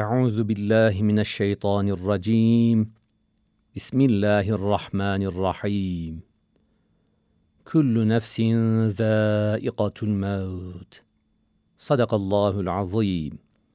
أعوذ بالله من الشيطان الرجيم. بسم الله الرحمن الرحيم. كل نفس ذائقة الموت. صدق الله العظيم.